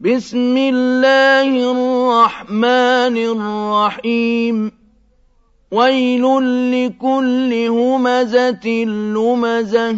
بسم الله الرحمن الرحيم. ويل لكل همزة لمزة.